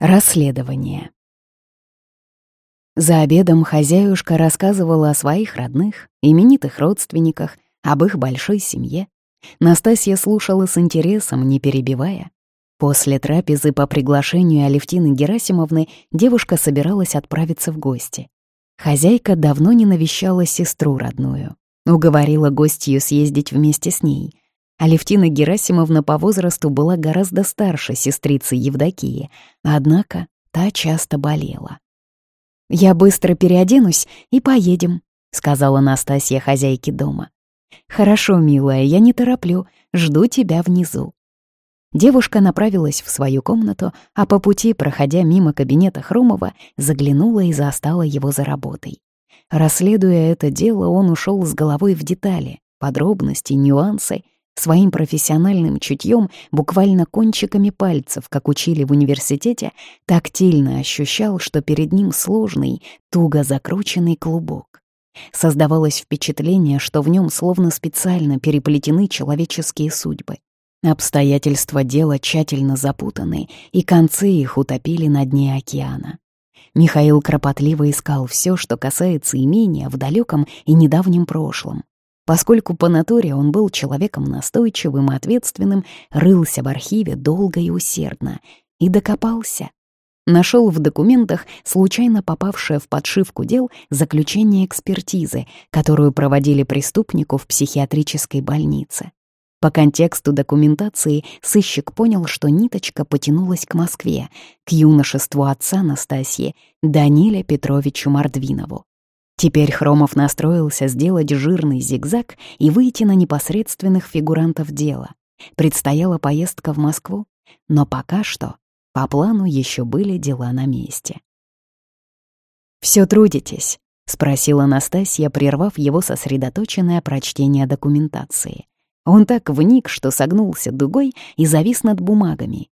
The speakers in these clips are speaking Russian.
Расследование. За обедом хозяюшка рассказывала о своих родных, именитых родственниках, об их большой семье. Настасья слушала с интересом, не перебивая. После трапезы по приглашению Алевтины Герасимовны девушка собиралась отправиться в гости. Хозяйка давно не навещала сестру родную. Уговорила гостью съездить вместе с ней. Алевтина Герасимовна по возрасту была гораздо старше сестрицы Евдокии, однако та часто болела. «Я быстро переоденусь и поедем», — сказала Настасья хозяйке дома. «Хорошо, милая, я не тороплю, жду тебя внизу». Девушка направилась в свою комнату, а по пути, проходя мимо кабинета Хромова, заглянула и застала его за работой. Расследуя это дело, он ушел с головой в детали, подробности, нюансы — Своим профессиональным чутьем, буквально кончиками пальцев, как учили в университете, тактильно ощущал, что перед ним сложный, туго закрученный клубок. Создавалось впечатление, что в нем словно специально переплетены человеческие судьбы. Обстоятельства дела тщательно запутаны, и концы их утопили на дне океана. Михаил кропотливо искал все, что касается имения в далеком и недавнем прошлом, Поскольку по натуре он был человеком настойчивым и ответственным, рылся в архиве долго и усердно и докопался. Нашел в документах случайно попавшее в подшивку дел заключение экспертизы, которую проводили преступнику в психиатрической больнице. По контексту документации сыщик понял, что ниточка потянулась к Москве, к юношеству отца Настасьи, Даниле Петровичу Мордвинову. Теперь Хромов настроился сделать жирный зигзаг и выйти на непосредственных фигурантов дела. Предстояла поездка в Москву, но пока что по плану еще были дела на месте. «Всё трудитесь?» — спросила Анастасия, прервав его сосредоточенное прочтение документации. Он так вник, что согнулся дугой и завис над бумагами.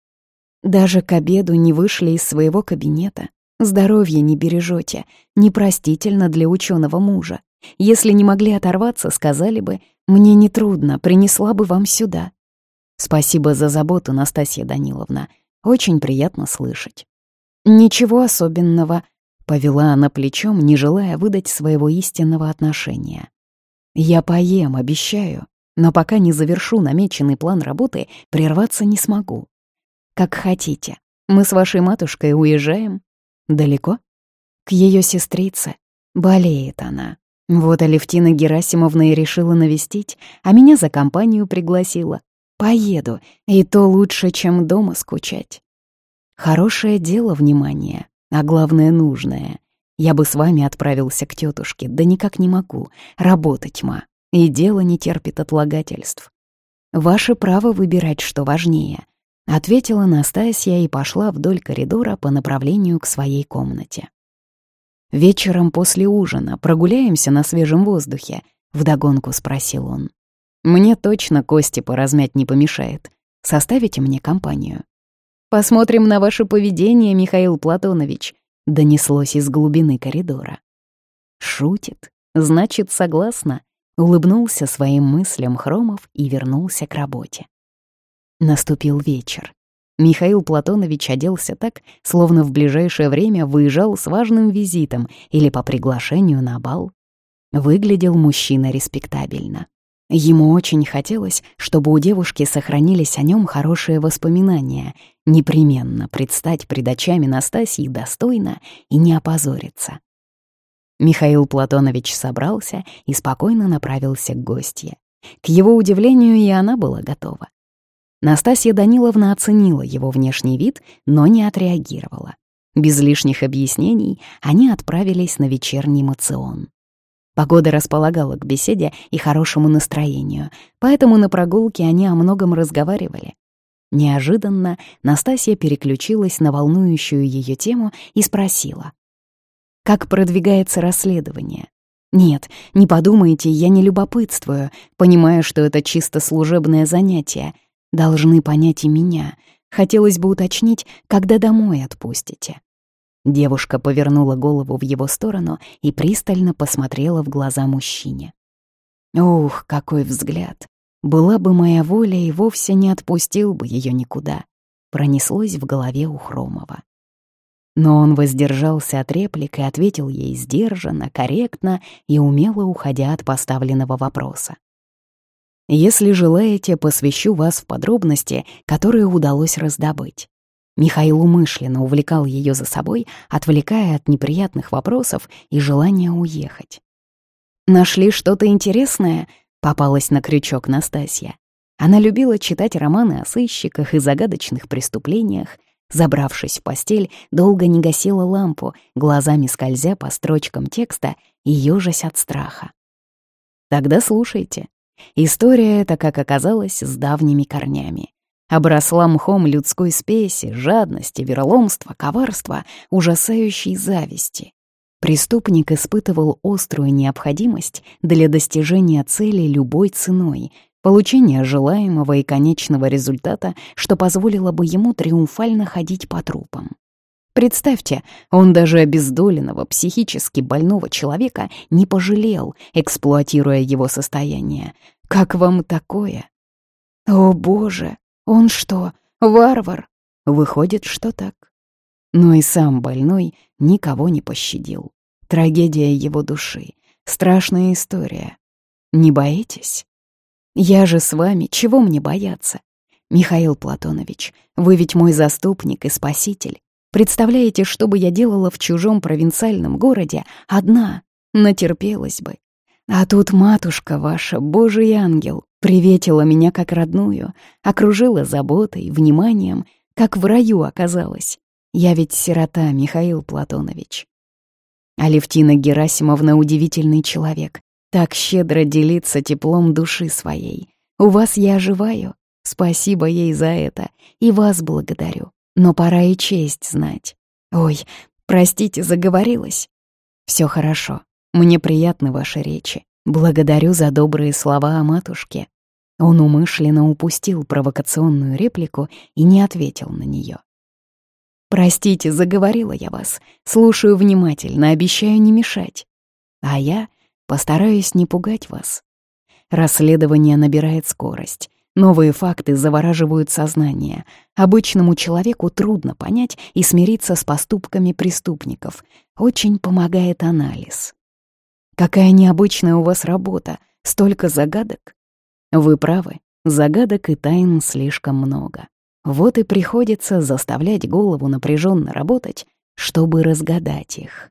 Даже к обеду не вышли из своего кабинета, Здоровье не бережете, непростительно для ученого мужа. Если не могли оторваться, сказали бы, мне нетрудно, принесла бы вам сюда. Спасибо за заботу, Настасья Даниловна. Очень приятно слышать. Ничего особенного, повела она плечом, не желая выдать своего истинного отношения. Я поем, обещаю, но пока не завершу намеченный план работы, прерваться не смогу. Как хотите. Мы с вашей матушкой уезжаем, Далеко? К ее сестрице. Болеет она. Вот Алевтина Герасимовна и решила навестить, а меня за компанию пригласила. Поеду, и то лучше, чем дома скучать. Хорошее дело, внимание, а главное, нужное. Я бы с вами отправился к тетушке, да никак не могу. Работа тьма, и дело не терпит отлагательств. Ваше право выбирать, что важнее. — ответила Настасья и пошла вдоль коридора по направлению к своей комнате. «Вечером после ужина прогуляемся на свежем воздухе», — вдогонку спросил он. «Мне точно кости поразмять не помешает. Составите мне компанию». «Посмотрим на ваше поведение, Михаил Платонович», — донеслось из глубины коридора. «Шутит, значит, согласна», — улыбнулся своим мыслям Хромов и вернулся к работе. Наступил вечер. Михаил Платонович оделся так, словно в ближайшее время выезжал с важным визитом или по приглашению на бал. Выглядел мужчина респектабельно. Ему очень хотелось, чтобы у девушки сохранились о нем хорошие воспоминания, непременно предстать пред очами Настасьи достойно и не опозориться. Михаил Платонович собрался и спокойно направился к гостье. К его удивлению, и она была готова. Настасья Даниловна оценила его внешний вид, но не отреагировала. Без лишних объяснений они отправились на вечерний мацион. Погода располагала к беседе и хорошему настроению, поэтому на прогулке они о многом разговаривали. Неожиданно Настасья переключилась на волнующую ее тему и спросила. «Как продвигается расследование?» «Нет, не подумайте, я не любопытствую, понимаю, что это чисто служебное занятие, Должны понять и меня. Хотелось бы уточнить, когда домой отпустите». Девушка повернула голову в его сторону и пристально посмотрела в глаза мужчине. Ух, какой взгляд! Была бы моя воля, и вовсе не отпустил бы ее никуда. Пронеслось в голове у Хромова. Но он воздержался от реплик и ответил ей сдержанно, корректно и умело уходя от поставленного вопроса. «Если желаете, посвящу вас в подробности, которые удалось раздобыть». Михаил умышленно увлекал ее за собой, отвлекая от неприятных вопросов и желания уехать. «Нашли что-то интересное?» — попалась на крючок Настасья. Она любила читать романы о сыщиках и загадочных преступлениях, Забравшись в постель, долго не гасила лампу, глазами скользя по строчкам текста и ёжась от страха. Тогда слушайте. История эта, как оказалось, с давними корнями. Обросла мхом людской спеси, жадности, вероломства, коварства, ужасающей зависти. Преступник испытывал острую необходимость для достижения цели любой ценой, получения желаемого и конечного результата, что позволило бы ему триумфально ходить по трупам. Представьте, он даже обездоленного, психически больного человека не пожалел, эксплуатируя его состояние. Как вам такое? О, боже, он что, варвар? Выходит, что так. Но и сам больной никого не пощадил. Трагедия его души, страшная история. Не боитесь? Я же с вами, чего мне бояться? Михаил Платонович, вы ведь мой заступник и спаситель. Представляете, что бы я делала в чужом провинциальном городе одна? Натерпелась бы. А тут матушка ваша, божий ангел, приветила меня как родную, окружила заботой, вниманием, как в раю оказалась. Я ведь сирота, Михаил Платонович. Алевтина Герасимовна удивительный человек. Так щедро делиться теплом души своей. У вас я оживаю. Спасибо ей за это. И вас благодарю. Но пора и честь знать. Ой, простите, заговорилась. Все хорошо. Мне приятны ваши речи. Благодарю за добрые слова о матушке. Он умышленно упустил провокационную реплику и не ответил на нее. «Простите, заговорила я вас. Слушаю внимательно, обещаю не мешать. А я Постараюсь не пугать вас. Расследование набирает скорость. Новые факты завораживают сознание. Обычному человеку трудно понять и смириться с поступками преступников. Очень помогает анализ. Какая необычная у вас работа, столько загадок. Вы правы, загадок и тайн слишком много. Вот и приходится заставлять голову напряженно работать, чтобы разгадать их.